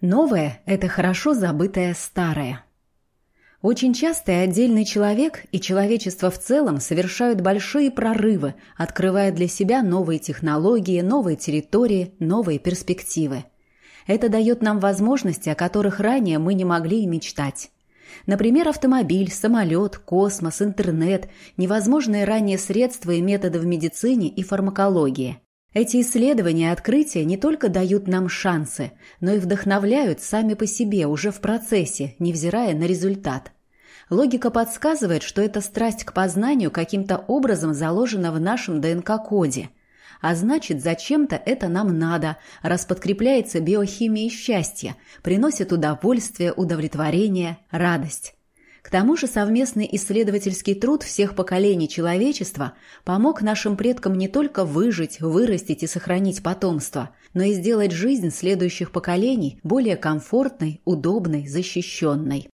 Новое – это хорошо забытое старое. Очень часто и отдельный человек, и человечество в целом совершают большие прорывы, открывая для себя новые технологии, новые территории, новые перспективы. Это дает нам возможности, о которых ранее мы не могли и мечтать. Например, автомобиль, самолет, космос, интернет, невозможные ранее средства и методы в медицине и фармакологии. Эти исследования и открытия не только дают нам шансы, но и вдохновляют сами по себе уже в процессе, невзирая на результат. Логика подсказывает, что эта страсть к познанию каким-то образом заложена в нашем ДНК-коде. А значит, зачем-то это нам надо, раз подкрепляется биохимией счастья, приносит удовольствие, удовлетворение, радость. К тому же совместный исследовательский труд всех поколений человечества помог нашим предкам не только выжить, вырастить и сохранить потомство, но и сделать жизнь следующих поколений более комфортной, удобной, защищенной.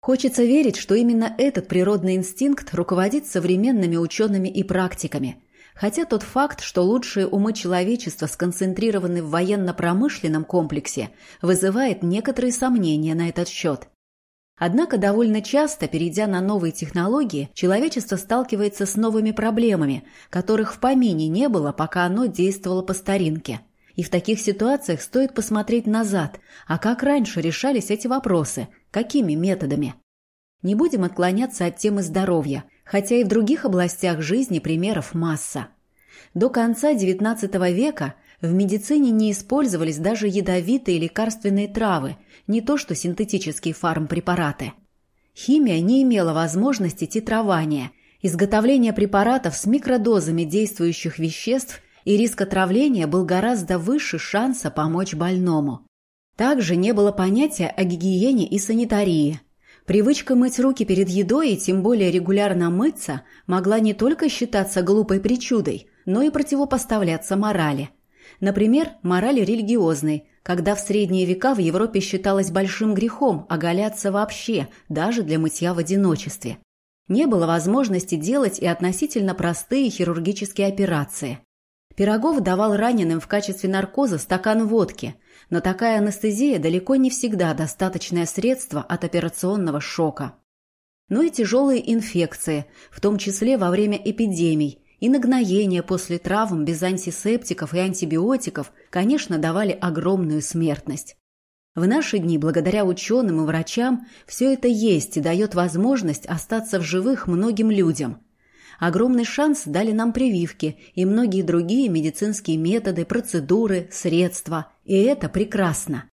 Хочется верить, что именно этот природный инстинкт руководит современными учеными и практиками, хотя тот факт, что лучшие умы человечества сконцентрированы в военно-промышленном комплексе, вызывает некоторые сомнения на этот счет. Однако довольно часто, перейдя на новые технологии, человечество сталкивается с новыми проблемами, которых в помине не было, пока оно действовало по старинке. И в таких ситуациях стоит посмотреть назад, а как раньше решались эти вопросы, какими методами. Не будем отклоняться от темы здоровья, хотя и в других областях жизни примеров масса. До конца XIX века в медицине не использовались даже ядовитые лекарственные травы – не то что синтетические фармпрепараты. Химия не имела возможности титрования, изготовления препаратов с микродозами действующих веществ и риск отравления был гораздо выше шанса помочь больному. Также не было понятия о гигиене и санитарии. Привычка мыть руки перед едой и тем более регулярно мыться могла не только считаться глупой причудой, но и противопоставляться морали. Например, морали религиозной, когда в средние века в Европе считалось большим грехом оголяться вообще, даже для мытья в одиночестве. Не было возможности делать и относительно простые хирургические операции. Пирогов давал раненым в качестве наркоза стакан водки, но такая анестезия далеко не всегда достаточное средство от операционного шока. Но и тяжелые инфекции, в том числе во время эпидемий, и нагноения после травм без антисептиков и антибиотиков, конечно, давали огромную смертность. В наши дни, благодаря ученым и врачам, все это есть и дает возможность остаться в живых многим людям. Огромный шанс дали нам прививки и многие другие медицинские методы, процедуры, средства. И это прекрасно.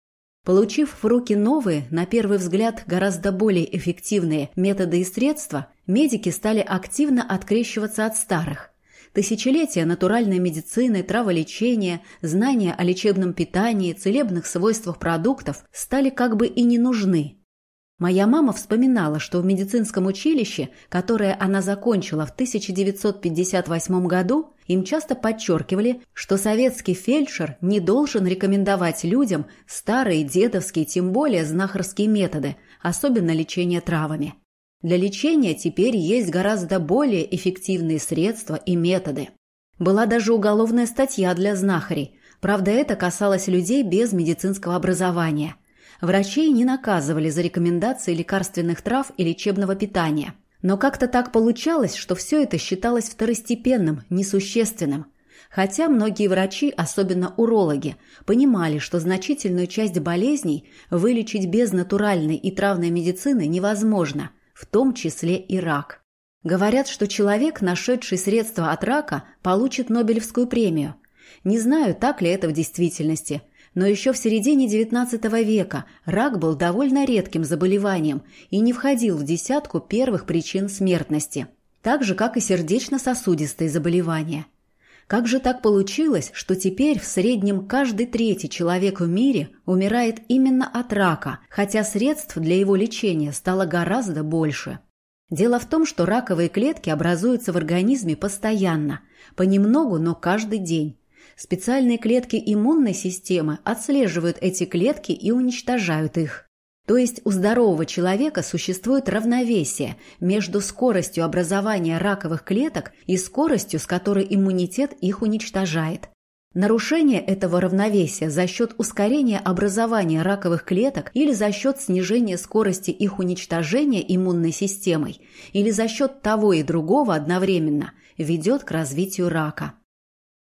Получив в руки новые, на первый взгляд гораздо более эффективные методы и средства, медики стали активно открещиваться от старых. Тысячелетия натуральной медицины, траволечения, знания о лечебном питании, целебных свойствах продуктов стали как бы и не нужны. Моя мама вспоминала, что в медицинском училище, которое она закончила в 1958 году, им часто подчеркивали, что советский фельдшер не должен рекомендовать людям старые дедовские, тем более знахарские методы, особенно лечение травами. Для лечения теперь есть гораздо более эффективные средства и методы. Была даже уголовная статья для знахарей. Правда, это касалось людей без медицинского образования. Врачей не наказывали за рекомендации лекарственных трав и лечебного питания. Но как-то так получалось, что все это считалось второстепенным, несущественным. Хотя многие врачи, особенно урологи, понимали, что значительную часть болезней вылечить без натуральной и травной медицины невозможно – в том числе и рак. Говорят, что человек, нашедший средства от рака, получит Нобелевскую премию. Не знаю, так ли это в действительности, но еще в середине XIX века рак был довольно редким заболеванием и не входил в десятку первых причин смертности, так же, как и сердечно-сосудистые заболевания. Как же так получилось, что теперь в среднем каждый третий человек в мире умирает именно от рака, хотя средств для его лечения стало гораздо больше? Дело в том, что раковые клетки образуются в организме постоянно, понемногу, но каждый день. Специальные клетки иммунной системы отслеживают эти клетки и уничтожают их. То есть у здорового человека существует равновесие между скоростью образования раковых клеток и скоростью, с которой иммунитет их уничтожает. Нарушение этого равновесия за счет ускорения образования раковых клеток или за счет снижения скорости их уничтожения иммунной системой или за счет того и другого одновременно ведет к развитию рака.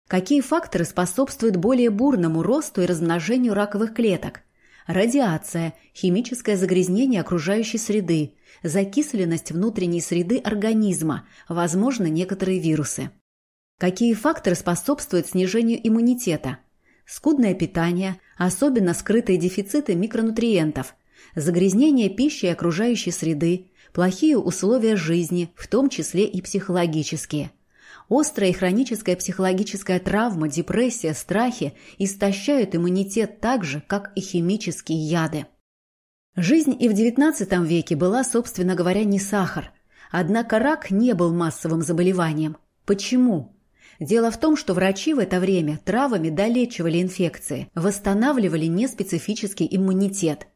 Какие факторы способствуют более бурному росту и размножению раковых клеток? Радиация, химическое загрязнение окружающей среды, закисленность внутренней среды организма, возможно, некоторые вирусы. Какие факторы способствуют снижению иммунитета? Скудное питание, особенно скрытые дефициты микронутриентов, загрязнение пищи и окружающей среды, плохие условия жизни, в том числе и психологические. Острая и хроническая психологическая травма, депрессия, страхи истощают иммунитет так же, как и химические яды. Жизнь и в XIX веке была, собственно говоря, не сахар. Однако рак не был массовым заболеванием. Почему? Дело в том, что врачи в это время травами долечивали инфекции, восстанавливали неспецифический иммунитет.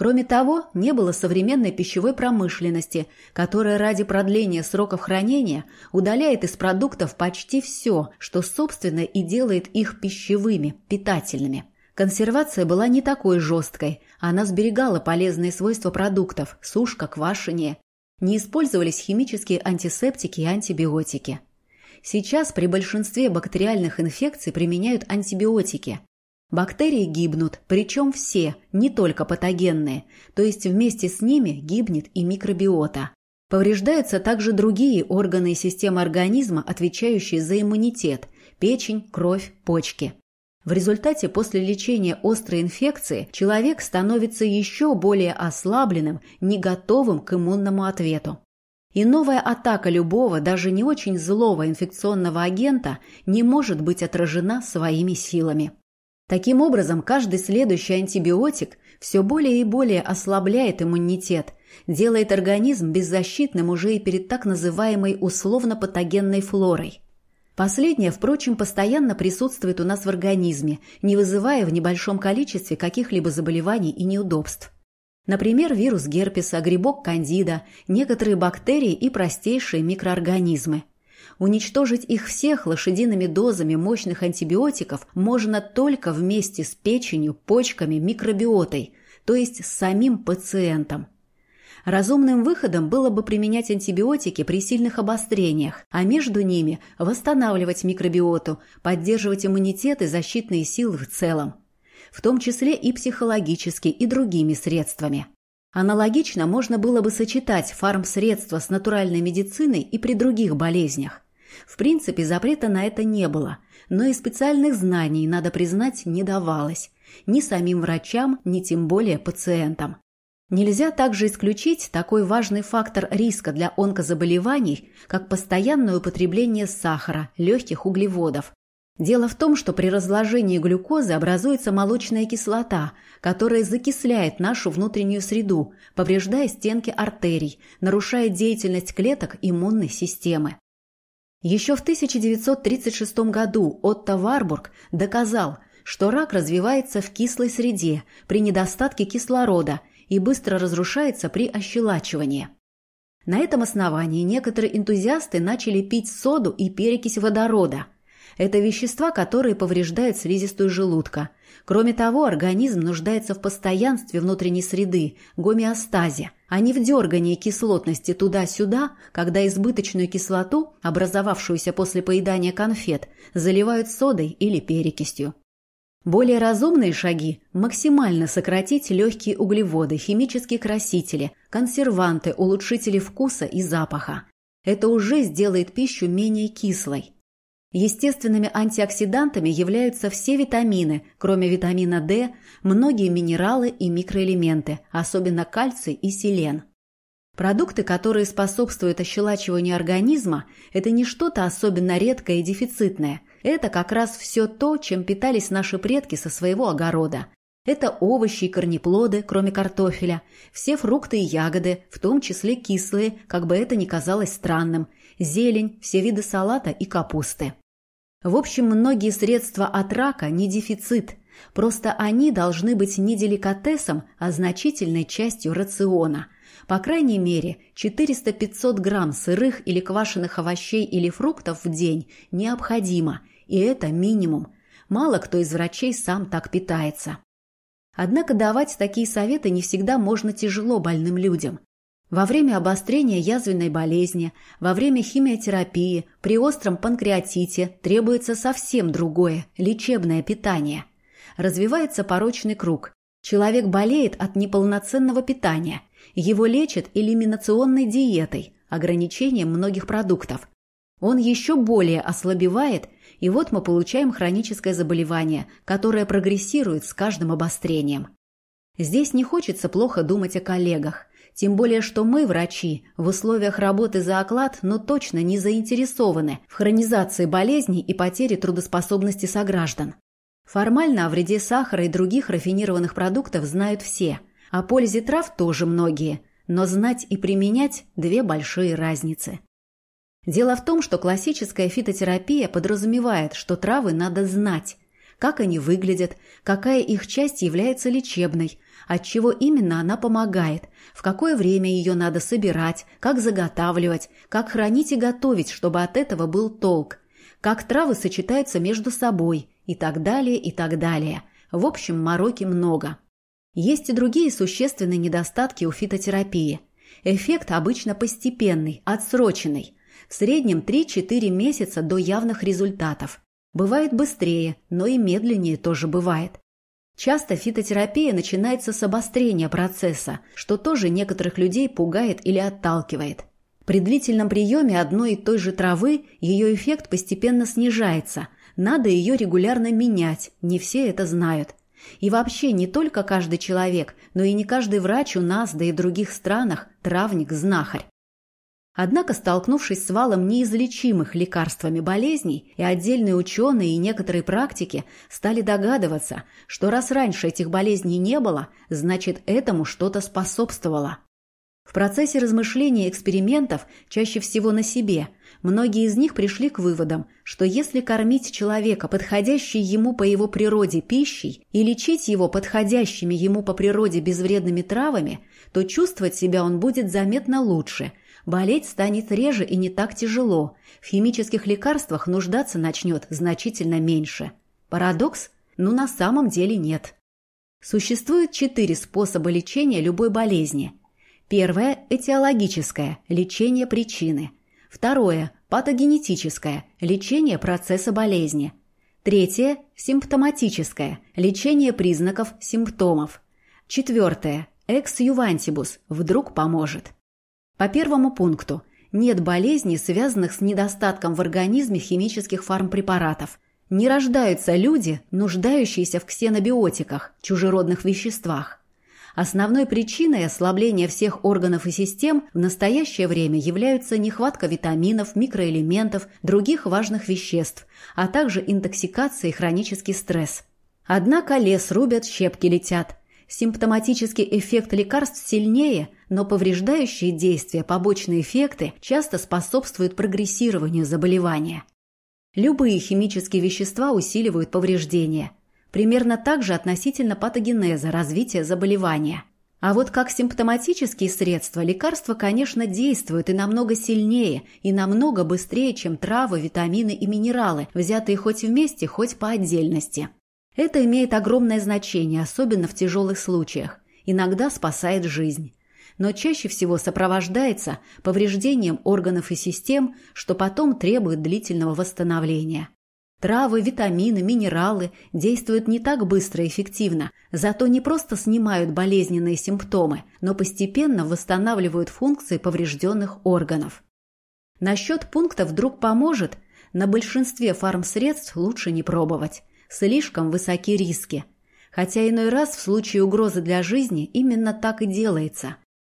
Кроме того, не было современной пищевой промышленности, которая ради продления сроков хранения удаляет из продуктов почти все, что, собственно, и делает их пищевыми, питательными. Консервация была не такой жесткой, она сберегала полезные свойства продуктов – сушка, квашение. Не использовались химические антисептики и антибиотики. Сейчас при большинстве бактериальных инфекций применяют антибиотики. Бактерии гибнут, причем все, не только патогенные, то есть вместе с ними гибнет и микробиота. Повреждаются также другие органы и системы организма, отвечающие за иммунитет – печень, кровь, почки. В результате после лечения острой инфекции человек становится еще более ослабленным, не готовым к иммунному ответу. И новая атака любого, даже не очень злого инфекционного агента не может быть отражена своими силами. Таким образом, каждый следующий антибиотик все более и более ослабляет иммунитет, делает организм беззащитным уже и перед так называемой условно-патогенной флорой. Последняя, впрочем, постоянно присутствует у нас в организме, не вызывая в небольшом количестве каких-либо заболеваний и неудобств. Например, вирус герпеса, грибок кандида, некоторые бактерии и простейшие микроорганизмы. Уничтожить их всех лошадиными дозами мощных антибиотиков можно только вместе с печенью, почками, микробиотой, то есть с самим пациентом. Разумным выходом было бы применять антибиотики при сильных обострениях, а между ними восстанавливать микробиоту, поддерживать иммунитет и защитные силы в целом в том числе и психологически, и другими средствами. Аналогично можно было бы сочетать фармсредства с натуральной медициной и при других болезнях. В принципе, запрета на это не было, но и специальных знаний, надо признать, не давалось. Ни самим врачам, ни тем более пациентам. Нельзя также исключить такой важный фактор риска для онкозаболеваний, как постоянное употребление сахара, легких углеводов, Дело в том, что при разложении глюкозы образуется молочная кислота, которая закисляет нашу внутреннюю среду, повреждая стенки артерий, нарушая деятельность клеток иммунной системы. Еще в 1936 году Отто Варбург доказал, что рак развивается в кислой среде при недостатке кислорода и быстро разрушается при ощелачивании. На этом основании некоторые энтузиасты начали пить соду и перекись водорода – это вещества, которые повреждают слизистую желудка. Кроме того, организм нуждается в постоянстве внутренней среды, гомеостазе, а не в дергании кислотности туда-сюда, когда избыточную кислоту, образовавшуюся после поедания конфет, заливают содой или перекисью. Более разумные шаги – максимально сократить легкие углеводы, химические красители, консерванты, улучшители вкуса и запаха. Это уже сделает пищу менее кислой. Естественными антиоксидантами являются все витамины, кроме витамина D, многие минералы и микроэлементы, особенно кальций и селен. Продукты, которые способствуют ощелачиванию организма, это не что-то особенно редкое и дефицитное. Это как раз все то, чем питались наши предки со своего огорода. Это овощи и корнеплоды, кроме картофеля, все фрукты и ягоды, в том числе кислые, как бы это ни казалось странным, зелень, все виды салата и капусты. В общем, многие средства от рака не дефицит, просто они должны быть не деликатесом, а значительной частью рациона. По крайней мере, 400-500 грамм сырых или квашеных овощей или фруктов в день необходимо, и это минимум. Мало кто из врачей сам так питается. Однако давать такие советы не всегда можно тяжело больным людям. Во время обострения язвенной болезни, во время химиотерапии, при остром панкреатите требуется совсем другое – лечебное питание. Развивается порочный круг. Человек болеет от неполноценного питания. Его лечат элиминационной диетой, ограничением многих продуктов. Он еще более ослабевает, и вот мы получаем хроническое заболевание, которое прогрессирует с каждым обострением. Здесь не хочется плохо думать о коллегах. Тем более, что мы, врачи, в условиях работы за оклад, но точно не заинтересованы в хронизации болезней и потере трудоспособности сограждан. Формально о вреде сахара и других рафинированных продуктов знают все. О пользе трав тоже многие. Но знать и применять – две большие разницы. Дело в том, что классическая фитотерапия подразумевает, что травы надо знать, как они выглядят, какая их часть является лечебной, от чего именно она помогает, в какое время ее надо собирать, как заготавливать, как хранить и готовить, чтобы от этого был толк, как травы сочетаются между собой и так далее, и так далее. В общем, мороки много. Есть и другие существенные недостатки у фитотерапии. Эффект обычно постепенный, отсроченный. В среднем 3-4 месяца до явных результатов. Бывает быстрее, но и медленнее тоже бывает. Часто фитотерапия начинается с обострения процесса, что тоже некоторых людей пугает или отталкивает. При длительном приеме одной и той же травы ее эффект постепенно снижается. Надо ее регулярно менять, не все это знают. И вообще не только каждый человек, но и не каждый врач у нас, да и других странах, травник-знахарь. Однако, столкнувшись с валом неизлечимых лекарствами болезней, и отдельные ученые и некоторые практики стали догадываться, что раз раньше этих болезней не было, значит этому что-то способствовало. В процессе размышления и экспериментов, чаще всего на себе, многие из них пришли к выводам, что если кормить человека подходящей ему по его природе пищей и лечить его подходящими ему по природе безвредными травами, то чувствовать себя он будет заметно лучше – Болеть станет реже и не так тяжело. В химических лекарствах нуждаться начнет значительно меньше. Парадокс? Ну, на самом деле нет. Существует четыре способа лечения любой болезни. Первое – этиологическое – лечение причины. Второе – патогенетическое – лечение процесса болезни. Третье – симптоматическое – лечение признаков симптомов. Четвертое – экс-ювантибус – вдруг поможет. По первому пункту. Нет болезней, связанных с недостатком в организме химических фармпрепаратов. Не рождаются люди, нуждающиеся в ксенобиотиках, чужеродных веществах. Основной причиной ослабления всех органов и систем в настоящее время являются нехватка витаминов, микроэлементов, других важных веществ, а также интоксикация и хронический стресс. Однако лес рубят, щепки летят. Симптоматический эффект лекарств сильнее, но повреждающие действия, побочные эффекты часто способствуют прогрессированию заболевания. Любые химические вещества усиливают повреждения. Примерно так же относительно патогенеза, развития заболевания. А вот как симптоматические средства лекарства, конечно, действуют и намного сильнее, и намного быстрее, чем травы, витамины и минералы, взятые хоть вместе, хоть по отдельности. Это имеет огромное значение, особенно в тяжелых случаях. Иногда спасает жизнь. Но чаще всего сопровождается повреждением органов и систем, что потом требует длительного восстановления. Травы, витамины, минералы действуют не так быстро и эффективно, зато не просто снимают болезненные симптомы, но постепенно восстанавливают функции поврежденных органов. Насчет пункта «вдруг поможет» на большинстве фармсредств лучше не пробовать. Слишком высоки риски. Хотя иной раз в случае угрозы для жизни именно так и делается.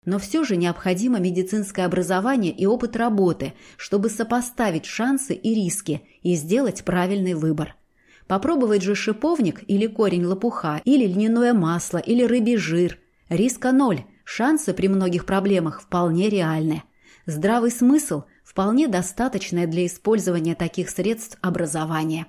Но все же необходимо медицинское образование и опыт работы, чтобы сопоставить шансы и риски и сделать правильный выбор. Попробовать же шиповник или корень лопуха, или льняное масло, или рыбий жир. Риска ноль, шансы при многих проблемах вполне реальны. Здравый смысл – вполне достаточное для использования таких средств образования.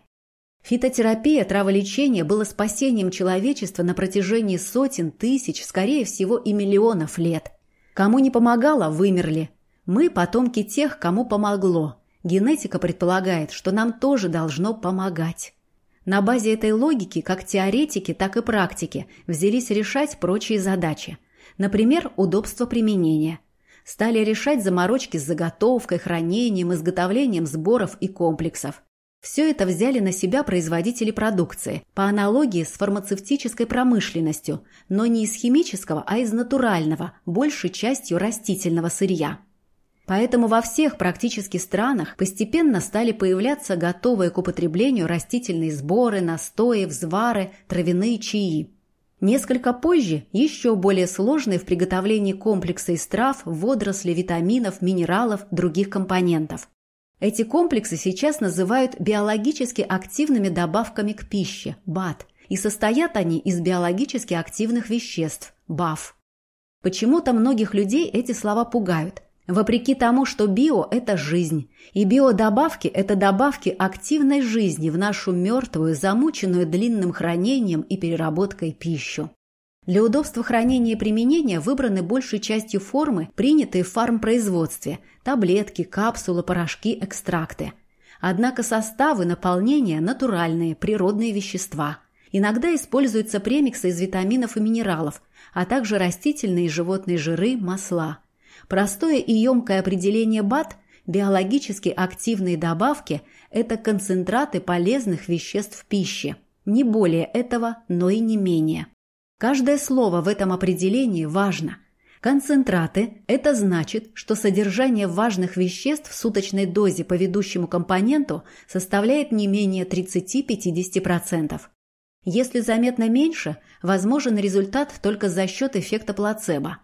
Фитотерапия, траволечение было спасением человечества на протяжении сотен, тысяч, скорее всего и миллионов лет. Кому не помогало, вымерли. Мы – потомки тех, кому помогло. Генетика предполагает, что нам тоже должно помогать. На базе этой логики как теоретики, так и практики взялись решать прочие задачи. Например, удобство применения. Стали решать заморочки с заготовкой, хранением, изготовлением сборов и комплексов. Все это взяли на себя производители продукции, по аналогии с фармацевтической промышленностью, но не из химического, а из натурального, большей частью растительного сырья. Поэтому во всех практически странах постепенно стали появляться готовые к употреблению растительные сборы, настои, взвары, травяные чаи. Несколько позже еще более сложные в приготовлении комплексы из трав, водорослей, витаминов, минералов, других компонентов. Эти комплексы сейчас называют биологически активными добавками к пище – БАД, и состоят они из биологически активных веществ – БАФ. Почему-то многих людей эти слова пугают. Вопреки тому, что био – это жизнь, и биодобавки – это добавки активной жизни в нашу мертвую, замученную длинным хранением и переработкой пищу. Для удобства хранения и применения выбраны большей частью формы, принятые в фармпроизводстве – таблетки, капсулы, порошки, экстракты. Однако составы наполнения – натуральные, природные вещества. Иногда используются премиксы из витаминов и минералов, а также растительные и животные жиры, масла. Простое и емкое определение БАТ – биологически активные добавки – это концентраты полезных веществ в пище. Не более этого, но и не менее. Каждое слово в этом определении важно. Концентраты – это значит, что содержание важных веществ в суточной дозе по ведущему компоненту составляет не менее 30-50%. Если заметно меньше, возможен результат только за счет эффекта плацебо.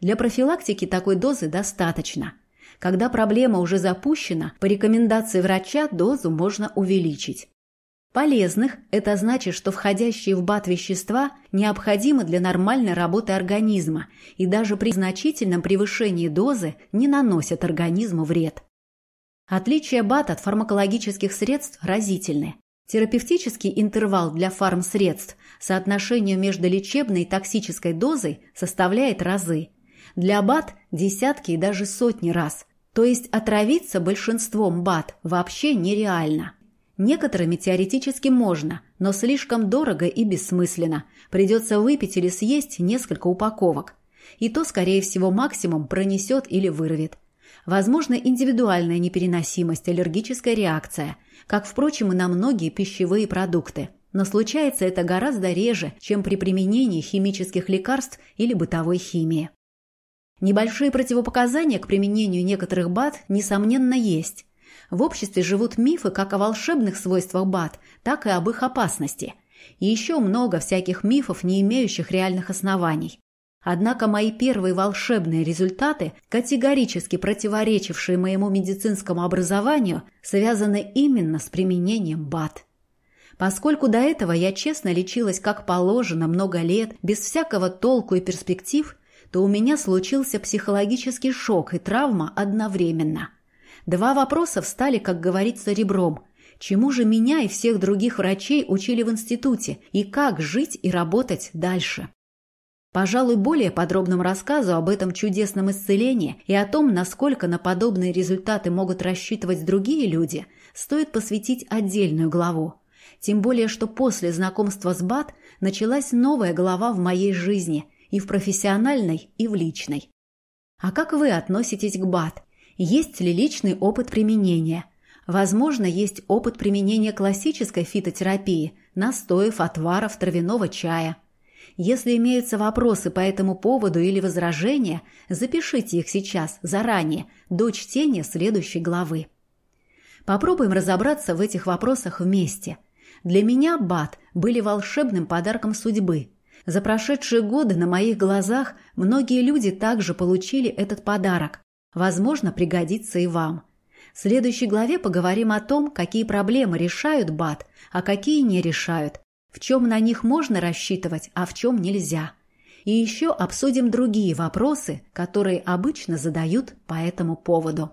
Для профилактики такой дозы достаточно. Когда проблема уже запущена, по рекомендации врача дозу можно увеличить. Полезных – это значит, что входящие в БАТ вещества необходимы для нормальной работы организма и даже при значительном превышении дозы не наносят организму вред. Отличия БАТ от фармакологических средств разительны. Терапевтический интервал для фармсредств соотношению между лечебной и токсической дозой составляет разы. Для БАТ – десятки и даже сотни раз. То есть отравиться большинством БАТ вообще нереально. Некоторыми теоретически можно, но слишком дорого и бессмысленно. Придется выпить или съесть несколько упаковок. И то, скорее всего, максимум пронесет или вырвет. Возможно, индивидуальная непереносимость, аллергическая реакция, как, впрочем, и на многие пищевые продукты. Но случается это гораздо реже, чем при применении химических лекарств или бытовой химии. Небольшие противопоказания к применению некоторых БАД, несомненно, есть. В обществе живут мифы как о волшебных свойствах БАД, так и об их опасности. И еще много всяких мифов, не имеющих реальных оснований. Однако мои первые волшебные результаты, категорически противоречившие моему медицинскому образованию, связаны именно с применением БАД. Поскольку до этого я честно лечилась как положено много лет, без всякого толку и перспектив, то у меня случился психологический шок и травма одновременно – Два вопроса встали, как говорится, ребром. Чему же меня и всех других врачей учили в институте, и как жить и работать дальше? Пожалуй, более подробному рассказу об этом чудесном исцелении и о том, насколько на подобные результаты могут рассчитывать другие люди, стоит посвятить отдельную главу. Тем более, что после знакомства с БАТ началась новая глава в моей жизни, и в профессиональной, и в личной. А как вы относитесь к БАТ? Есть ли личный опыт применения? Возможно, есть опыт применения классической фитотерапии, настоев, отваров, травяного чая. Если имеются вопросы по этому поводу или возражения, запишите их сейчас, заранее, до чтения следующей главы. Попробуем разобраться в этих вопросах вместе. Для меня БАТ были волшебным подарком судьбы. За прошедшие годы на моих глазах многие люди также получили этот подарок. Возможно, пригодится и вам. В следующей главе поговорим о том, какие проблемы решают БАТ, а какие не решают, в чем на них можно рассчитывать, а в чем нельзя. И еще обсудим другие вопросы, которые обычно задают по этому поводу.